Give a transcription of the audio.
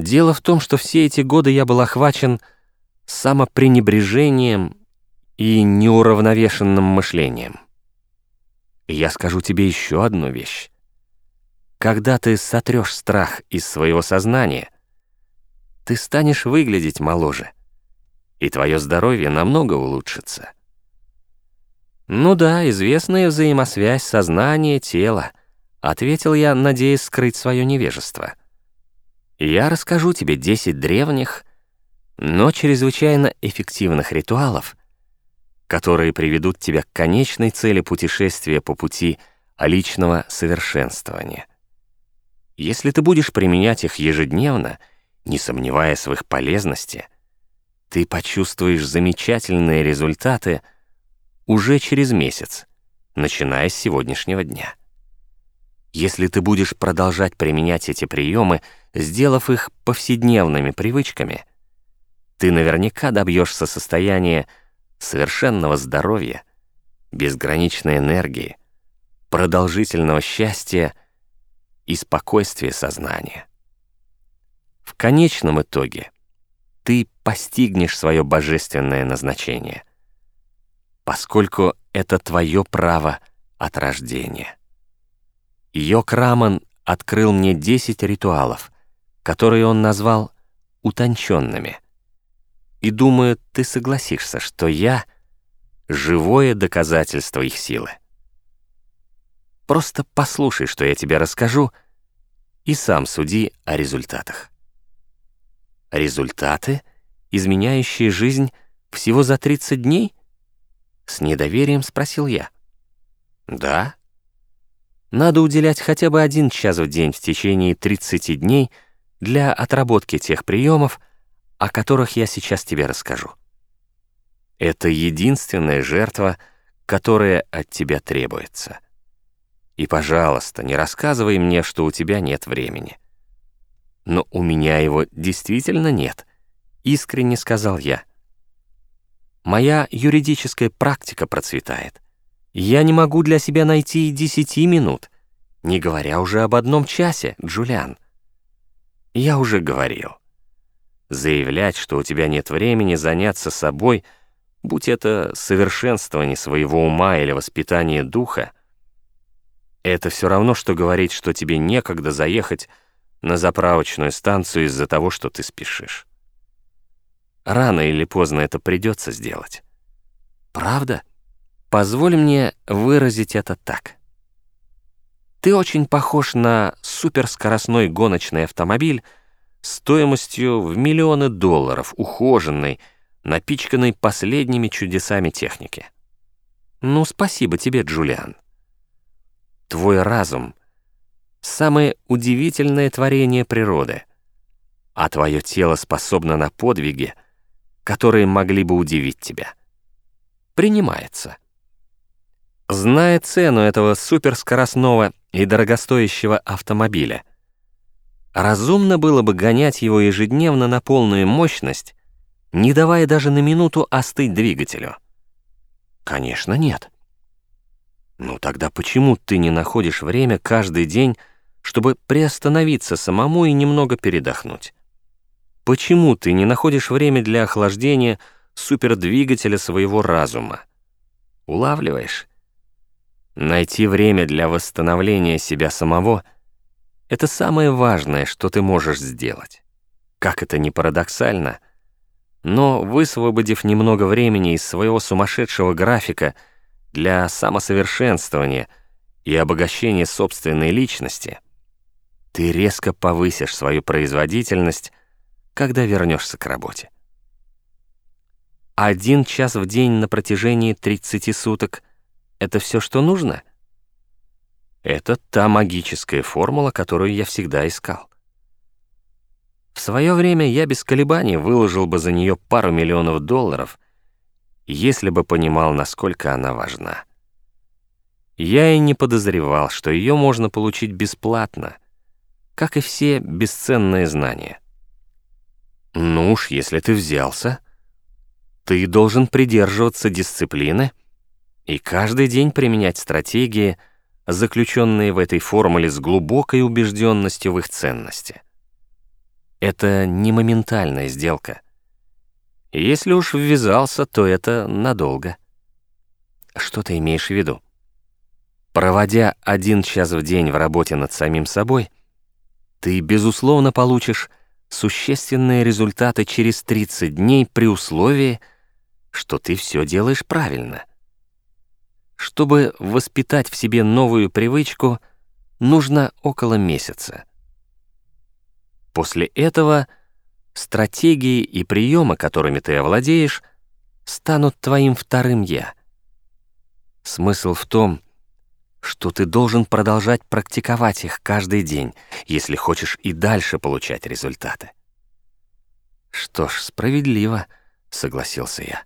Дело в том, что все эти годы я был охвачен самопренебрежением и неуравновешенным мышлением. Я скажу тебе еще одну вещь. Когда ты сотрешь страх из своего сознания, ты станешь выглядеть моложе, и твое здоровье намного улучшится. Ну да, известная взаимосвязь сознания-тела, ответил я, надеясь скрыть свое невежество. Я расскажу тебе 10 древних, но чрезвычайно эффективных ритуалов, которые приведут тебя к конечной цели путешествия по пути личного совершенствования. Если ты будешь применять их ежедневно, не сомневаясь в их полезности, ты почувствуешь замечательные результаты уже через месяц, начиная с сегодняшнего дня. Если ты будешь продолжать применять эти приемы, сделав их повседневными привычками, ты наверняка добьешься состояния совершенного здоровья, безграничной энергии, продолжительного счастья и спокойствия сознания. В конечном итоге ты постигнешь свое божественное назначение, поскольку это твое право от рождения. Йок Раман открыл мне 10 ритуалов, которые он назвал утонченными. И думаю, ты согласишься, что я — живое доказательство их силы. Просто послушай, что я тебе расскажу, и сам суди о результатах. Результаты, изменяющие жизнь всего за 30 дней? С недоверием спросил я. Да, надо уделять хотя бы один час в день в течение 30 дней для отработки тех приемов, о которых я сейчас тебе расскажу. Это единственная жертва, которая от тебя требуется. И, пожалуйста, не рассказывай мне, что у тебя нет времени. Но у меня его действительно нет, искренне сказал я. Моя юридическая практика процветает. Я не могу для себя найти и десяти минут, не говоря уже об одном часе, Джулиан. Я уже говорил. Заявлять, что у тебя нет времени заняться собой, будь это совершенствование своего ума или воспитание духа, это все равно, что говорить, что тебе некогда заехать на заправочную станцию из-за того, что ты спешишь. Рано или поздно это придется сделать. Правда? Позволь мне выразить это так. Ты очень похож на суперскоростной гоночный автомобиль стоимостью в миллионы долларов, ухоженный, напичканный последними чудесами техники. Ну, спасибо тебе, Джулиан. Твой разум — самое удивительное творение природы, а твое тело способно на подвиги, которые могли бы удивить тебя. Принимается. Зная цену этого суперскоростного и дорогостоящего автомобиля, разумно было бы гонять его ежедневно на полную мощность, не давая даже на минуту остыть двигателю. Конечно, нет. Ну тогда почему ты не находишь время каждый день, чтобы приостановиться самому и немного передохнуть? Почему ты не находишь время для охлаждения супердвигателя своего разума? Улавливаешь? Найти время для восстановления себя самого — это самое важное, что ты можешь сделать. Как это ни парадоксально, но высвободив немного времени из своего сумасшедшего графика для самосовершенствования и обогащения собственной личности, ты резко повысишь свою производительность, когда вернешься к работе. Один час в день на протяжении 30 суток — это все, что нужно? Это та магическая формула, которую я всегда искал. В свое время я без колебаний выложил бы за нее пару миллионов долларов, если бы понимал, насколько она важна. Я и не подозревал, что ее можно получить бесплатно, как и все бесценные знания. Ну уж, если ты взялся, ты должен придерживаться дисциплины — и каждый день применять стратегии, заключенные в этой формуле с глубокой убежденностью в их ценности. Это не моментальная сделка. Если уж ввязался, то это надолго. Что ты имеешь в виду? Проводя один час в день в работе над самим собой, ты, безусловно, получишь существенные результаты через 30 дней при условии, что ты все делаешь правильно. Чтобы воспитать в себе новую привычку, нужно около месяца. После этого стратегии и приемы, которыми ты овладеешь, станут твоим вторым «я». Смысл в том, что ты должен продолжать практиковать их каждый день, если хочешь и дальше получать результаты. «Что ж, справедливо», — согласился я.